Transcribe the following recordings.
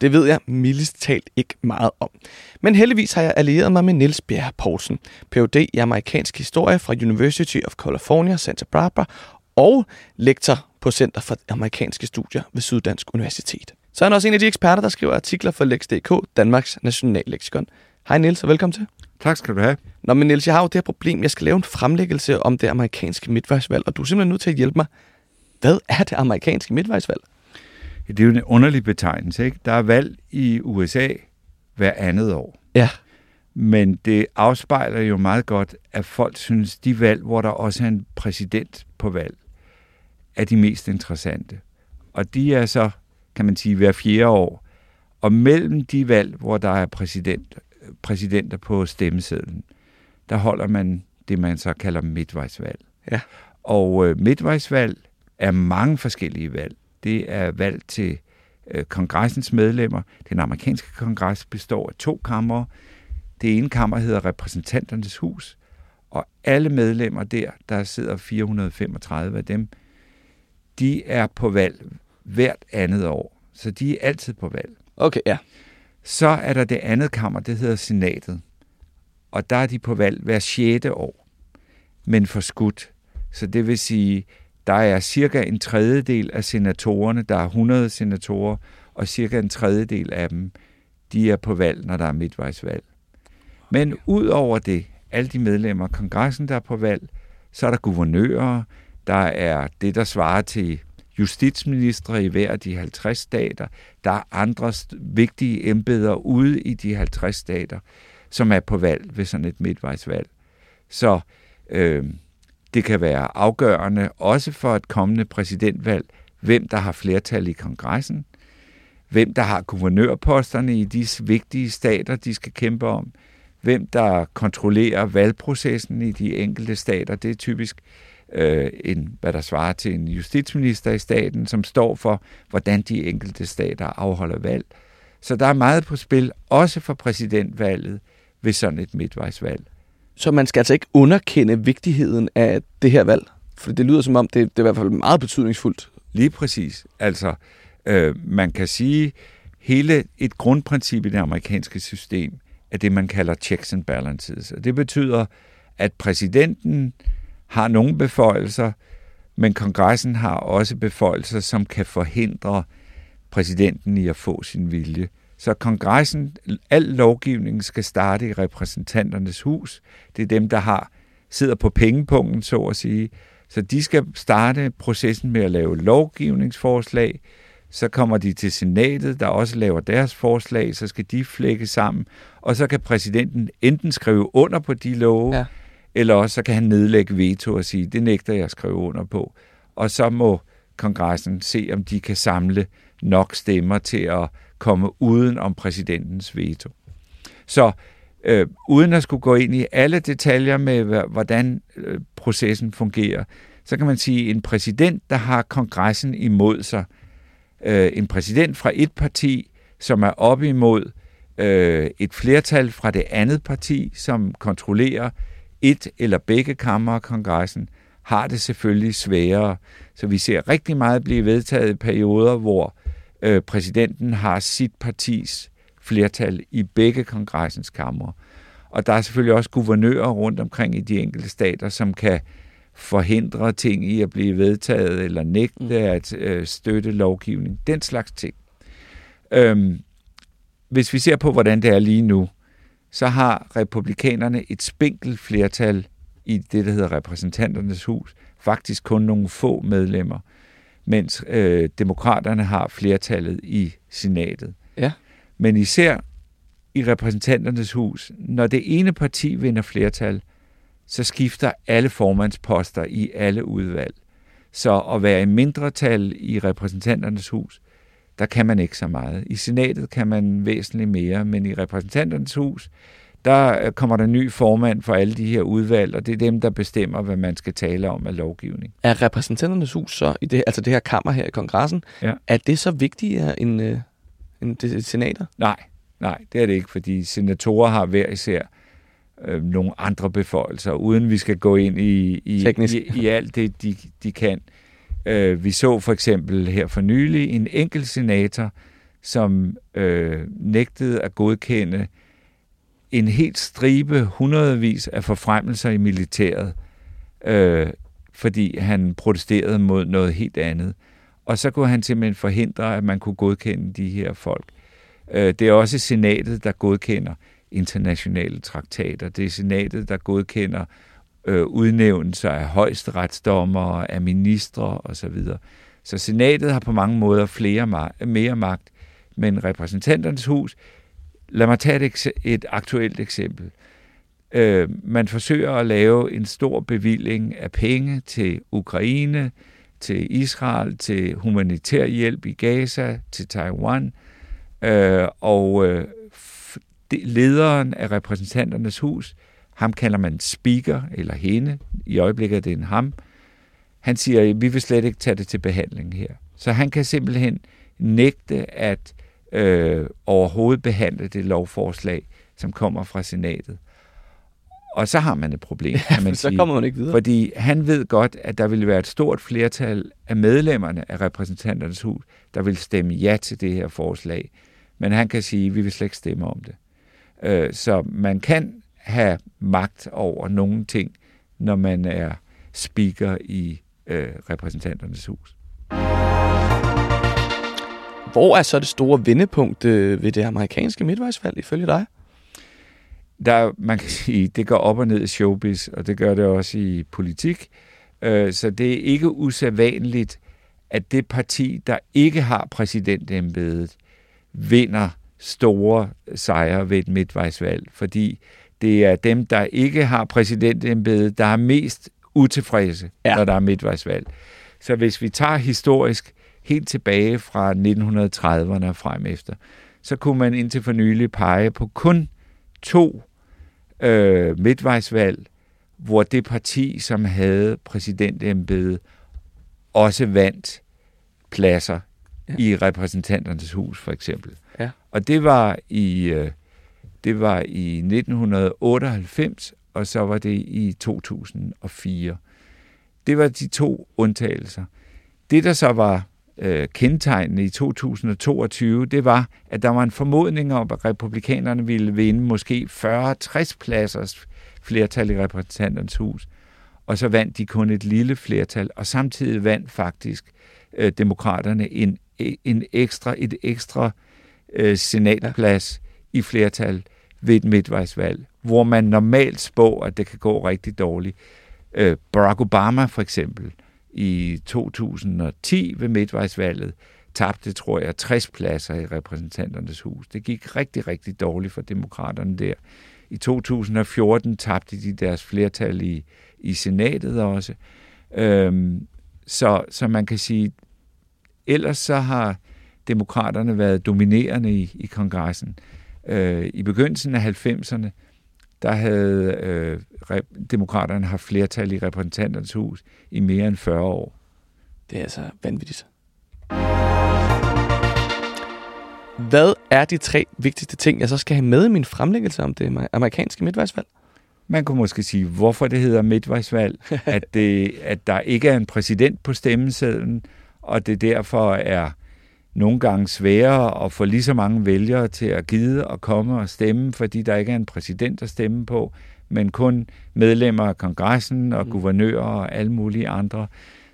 Det ved jeg mildest talt ikke meget om. Men heldigvis har jeg allieret mig med Niels Bjerg Poulsen, Ph.D. i amerikansk historie fra University of California, Santa Barbara, og lektor på Center for Amerikanske Studier ved Syddansk Universitet. Så er han også en af de eksperter, der skriver artikler for Lex.dk, Danmarks nationalleksikon. Hej Niels, og velkommen til. Tak skal du have. Nå, men Niels, jeg har jo det her problem. Jeg skal lave en fremlæggelse om det amerikanske midtvejsvalg, og du er simpelthen nødt til at hjælpe mig. Hvad er det amerikanske midtvejsvalg? Det er jo en underlig betegnelse, ikke? Der er valg i USA hver andet år. Ja. Men det afspejler jo meget godt, at folk synes, de valg, hvor der også er en præsident på valg, er de mest interessante. Og de er så, kan man sige, hver fjerde år. Og mellem de valg, hvor der er præsident, præsidenter på stemmesedlen, der holder man det, man så kalder midtvejsvalg. Ja. Og øh, midtvejsvalg er mange forskellige valg. Det er valg til øh, kongressens medlemmer. Den amerikanske kongres består af to kammer. Det ene kammer hedder repræsentanternes hus, og alle medlemmer der, der sidder 435 af dem, de er på valg hvert andet år. Så de er altid på valg. Okay, ja. Så er der det andet kammer, det hedder senatet. Og der er de på valg hver sjette år, men forskudt. Så det vil sige, der er cirka en tredjedel af senatorerne, der er 100 senatorer, og cirka en tredjedel af dem, de er på valg, når der er midtvejsvalg. Men ud over det, alle de medlemmer af kongressen, der er på valg, så er der guvernører, der er det, der svarer til justitsministre i hver af de 50 stater. Der er andre vigtige embeder ude i de 50 stater, som er på valg ved sådan et midtvejsvalg. Så øh, det kan være afgørende også for et kommende præsidentvalg, hvem der har flertal i kongressen, hvem der har guvernørposterne i de vigtige stater, de skal kæmpe om, hvem der kontrollerer valgprocessen i de enkelte stater. Det er typisk øh, en, hvad der svarer til en justitsminister i staten, som står for, hvordan de enkelte stater afholder valg. Så der er meget på spil, også for præsidentvalget, ved sådan et midtvejsvalg. Så man skal altså ikke underkende vigtigheden af det her valg? For det lyder som om, det, det er i hvert fald meget betydningsfuldt. Lige præcis. Altså, øh, man kan sige, hele et grundprincip i det amerikanske system er det, man kalder checks and balances. Og det betyder, at præsidenten har nogle beføjelser, men kongressen har også beføjelser, som kan forhindre præsidenten i at få sin vilje. Så kongressen, al lovgivning skal starte i repræsentanternes hus. Det er dem, der har sidder på pengepunkten, så at sige. Så de skal starte processen med at lave lovgivningsforslag. Så kommer de til senatet, der også laver deres forslag, så skal de flække sammen. Og så kan præsidenten enten skrive under på de love, ja. eller også så kan han nedlægge veto og sige, det nægter jeg at skrive under på. Og så må kongressen se, om de kan samle nok stemmer til at komme uden om præsidentens veto. Så øh, uden at skulle gå ind i alle detaljer med, hvordan øh, processen fungerer, så kan man sige, at en præsident, der har kongressen imod sig, øh, en præsident fra et parti, som er op imod øh, et flertal fra det andet parti, som kontrollerer et eller begge kammer af kongressen, har det selvfølgelig sværere. Så vi ser rigtig meget blive vedtaget i perioder, hvor øh, præsidenten har sit partis flertal i begge kongressens kammer. Og der er selvfølgelig også guvernører rundt omkring i de enkelte stater, som kan forhindre ting i at blive vedtaget eller nægte mm. at øh, støtte lovgivning. Den slags ting. Øhm, hvis vi ser på, hvordan det er lige nu, så har republikanerne et spinkelt flertal i det, der hedder repræsentanternes hus. Faktisk kun nogle få medlemmer mens øh, demokraterne har flertallet i senatet. Ja. Men især i repræsentanternes hus, når det ene parti vinder flertal, så skifter alle formandsposter i alle udvalg. Så at være i mindretal i repræsentanternes hus, der kan man ikke så meget. I senatet kan man væsentligt mere, men i repræsentanternes hus, der øh, kommer der ny formand for alle de her udvalg, og det er dem, der bestemmer, hvad man skal tale om af lovgivning. Er repræsentanternes hus så, i det, altså det her kammer her i kongressen, ja. er det så vigtigere end, øh, end det senater? Nej, nej, det er det ikke, fordi senatorer har hver især øh, nogle andre beføjelser, uden vi skal gå ind i, i, i, i alt det, de, de kan. Øh, vi så for eksempel her for nylig en enkelt senator, som øh, nægtede at godkende en helt stribe, hundredvis af forfremmelser i militæret, øh, fordi han protesterede mod noget helt andet. Og så kunne han simpelthen forhindre, at man kunne godkende de her folk. Øh, det er også senatet, der godkender internationale traktater. Det er senatet, der godkender øh, udnævnelser af højesteretsdommere, af ministre osv. Så senatet har på mange måder flere mere magt, men repræsentanternes hus, lad mig tage et, et aktuelt eksempel. Øh, man forsøger at lave en stor bevilling af penge til Ukraine, til Israel, til humanitær hjælp i Gaza, til Taiwan, øh, og øh, lederen af repræsentanternes hus, ham kalder man speaker, eller hende, i øjeblikket er det en ham, han siger, vi vil slet ikke tage det til behandling her. Så han kan simpelthen nægte at øh, overhovedet behandle det lovforslag, som kommer fra senatet. Og så har man et problem, kan man så sige. kommer man ikke videre. Fordi han ved godt, at der vil være et stort flertal af medlemmerne af repræsentanternes hus, der vil stemme ja til det her forslag. Men han kan sige, at vi vil slet ikke stemme om det. Øh, så man kan have magt over nogle ting, når man er speaker i øh, repræsentanternes hus. Hvor er så det store vendepunkt øh, ved det amerikanske midtvejsvalg ifølge dig? Der, man kan sige, det går op og ned i showbiz, og det gør det også i politik. Øh, så det er ikke usædvanligt, at det parti, der ikke har præsidentembedet, vinder store sejre ved et midtvejsvalg, fordi det er dem, der ikke har præsidentembedet, der er mest utilfredse, ja. når der er midtvejsvalg. Så hvis vi tager historisk helt tilbage fra 1930'erne og frem efter, så kunne man indtil for nylig pege på kun to øh, midtvejsvalg, hvor det parti, som havde præsidentembedet, også vandt pladser ja. i repræsentanternes hus, for eksempel. Ja. Og det var i øh, det var i 1998, og så var det i 2004. Det var de to undtagelser. Det, der så var øh, kendetegnende i 2022, det var, at der var en formodning om, at republikanerne ville vinde måske 40-60 pladsers flertal i repræsentanternes hus, og så vandt de kun et lille flertal, og samtidig vandt faktisk øh, demokraterne en, en ekstra, et ekstra øh, senatplads i flertal ved et midtvejsvalg, hvor man normalt spår, at det kan gå rigtig dårligt. Øh, Barack Obama for eksempel i 2010 ved midtvejsvalget tabte, tror jeg, 60 pladser i repræsentanternes hus. Det gik rigtig, rigtig dårligt for demokraterne der. I 2014 tabte de deres flertal i, i senatet også. Øhm, så, så man kan sige, ellers så har demokraterne været dominerende i, i kongressen. Øh, I begyndelsen af 90'erne, der havde øh, demokraterne haft flertal i repræsentanternes hus i mere end 40 år. Det er altså vanvittigt. Hvad er de tre vigtigste ting, jeg så skal have med i min fremlæggelse om det amerikanske midtvejsvalg? Man kunne måske sige, hvorfor det hedder midtvejsvalg, at, det, at der ikke er en præsident på stemmesedlen, og det derfor er nogle gange sværere at få lige så mange vælgere til at gide og komme og stemme, fordi der ikke er en præsident at stemme på, men kun medlemmer af kongressen og mm. guvernører og alle mulige andre,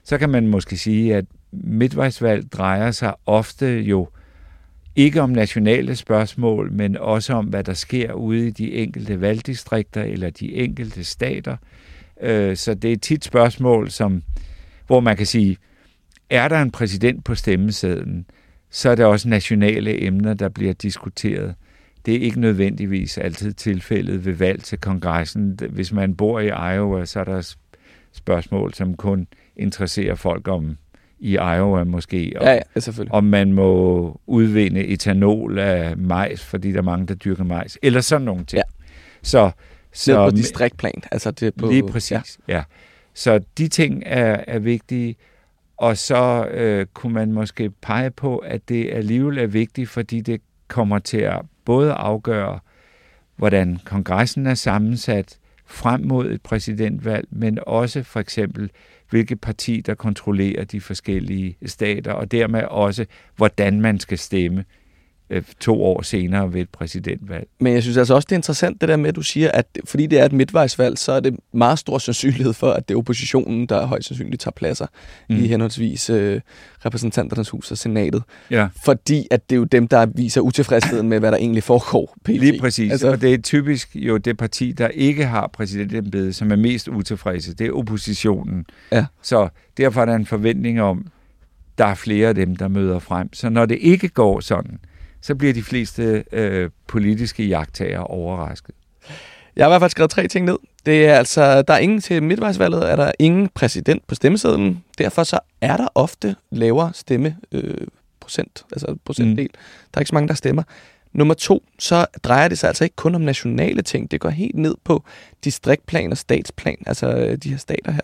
så kan man måske sige, at midtvejsvalg drejer sig ofte jo ikke om nationale spørgsmål, men også om, hvad der sker ude i de enkelte valgdistrikter eller de enkelte stater. Øh, så det er tit spørgsmål, som, hvor man kan sige, er der en præsident på stemmesedlen? Så er det også nationale emner, der bliver diskuteret. Det er ikke nødvendigvis altid tilfældet ved valg til kongressen. Hvis man bor i Iowa, så er der spørgsmål, som kun interesserer folk om i Iowa måske. Og, Ja, ja, selvfølgelig. om man må udvinde etanol af majs, fordi der er mange, der dyrker majs. Eller sådan nogle ting. Ja. Så, Så så på distriktplan. Altså det er på, lige præcis, ja. ja. Så de ting er, er vigtige. Og så øh, kunne man måske pege på, at det alligevel er vigtigt, fordi det kommer til at både afgøre, hvordan kongressen er sammensat frem mod et præsidentvalg, men også for eksempel, hvilket parti, der kontrollerer de forskellige stater, og dermed også, hvordan man skal stemme to år senere ved et præsidentvalg. Men jeg synes altså også, det er interessant det der med, at du siger, at fordi det er et midtvejsvalg, så er det meget stor sandsynlighed for, at det er oppositionen, der højst sandsynligt tager pladser mm. i henholdsvis øh, repræsentanternes hus og senatet. Ja. Fordi at det er jo dem, der viser utilfredsheden med, hvad der egentlig foregår. PT. Lige præcis, Altså, altså, og det er typisk jo det parti, der ikke har præsidentembedet, som er mest utilfredse. Det er oppositionen. Ja. Så derfor er der en forventning om, der er flere af dem, der møder frem. Så når det ikke går sådan, så bliver de fleste øh, politiske jagttager overrasket. Jeg har i hvert fald skrevet tre ting ned. Det er altså, der er ingen til midtvejsvalget, er der ingen præsident på stemmesedlen. Derfor så er der ofte lavere stemme øh, procent, altså procentdel. Mm. Der er ikke så mange, der stemmer. Nummer to, så drejer det sig altså ikke kun om nationale ting. Det går helt ned på distriktplan og statsplan, altså øh, de her stater her.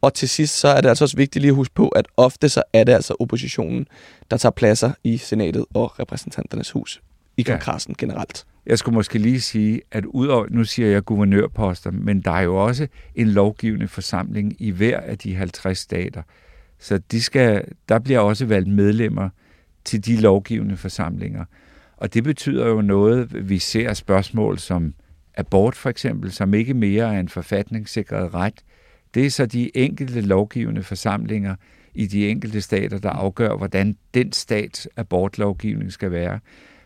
Og til sidst, så er det altså også vigtigt lige at huske på, at ofte så er det altså oppositionen, der tager pladser i senatet og repræsentanternes hus i Ja. kongressen generelt. Jeg skulle måske lige sige, at udover, nu siger jeg guvernørposter, men der er jo også en lovgivende forsamling i hver af de 50 stater. Så de skal, der bliver også valgt medlemmer til de lovgivende forsamlinger. Og det betyder jo noget, vi ser spørgsmål som abort for eksempel, som ikke mere er en forfatningssikret ret. Det er så de enkelte lovgivende forsamlinger i de enkelte stater, der afgør, hvordan den stats abortlovgivning skal være.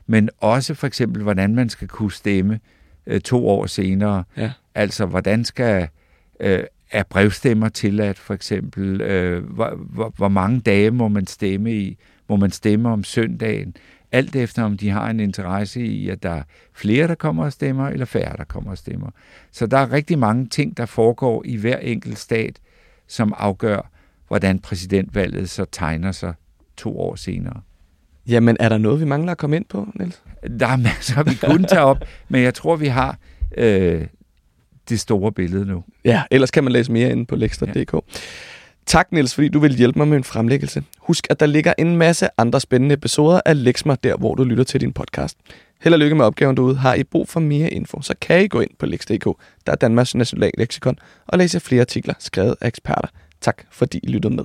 Men også for eksempel, hvordan man skal kunne stemme øh, to år senere. Ja. Altså, hvordan skal øh, er brevstemmer tilladt, for eksempel? Øh, hvor, hvor, hvor mange dage må man stemme i? Må man stemme om søndagen? Alt efter, om de har en interesse i, at der er flere, der kommer og stemmer, eller færre, der kommer og stemmer. Så der er rigtig mange ting, der foregår i hver enkelt stat, som afgør, hvordan præsidentvalget så tegner sig to år senere. Jamen, er der noget, vi mangler at komme ind på, Niels? Der er masser, vi kunne tage op, men jeg tror, vi har øh, det store billede nu. Ja, ellers kan man læse mere inde på lekstra.dk. Ja. Tak, Niels, fordi du vil hjælpe mig med en fremlæggelse. Husk, at der ligger en masse andre spændende episoder af Lexmer, der hvor du lytter til din podcast. Held og lykke med opgaven derude. Har I brug for mere info, så kan I gå ind på lex.dk, der er Danmarks national leksikon, og læse flere artikler skrevet af eksperter. Tak, fordi I lyttede med.